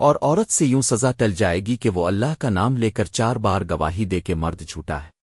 اور عورت سے یوں سزا ٹل جائے گی کہ وہ اللہ کا نام لے کر چار بار گواہی دے کے مرد جھوٹا ہے۔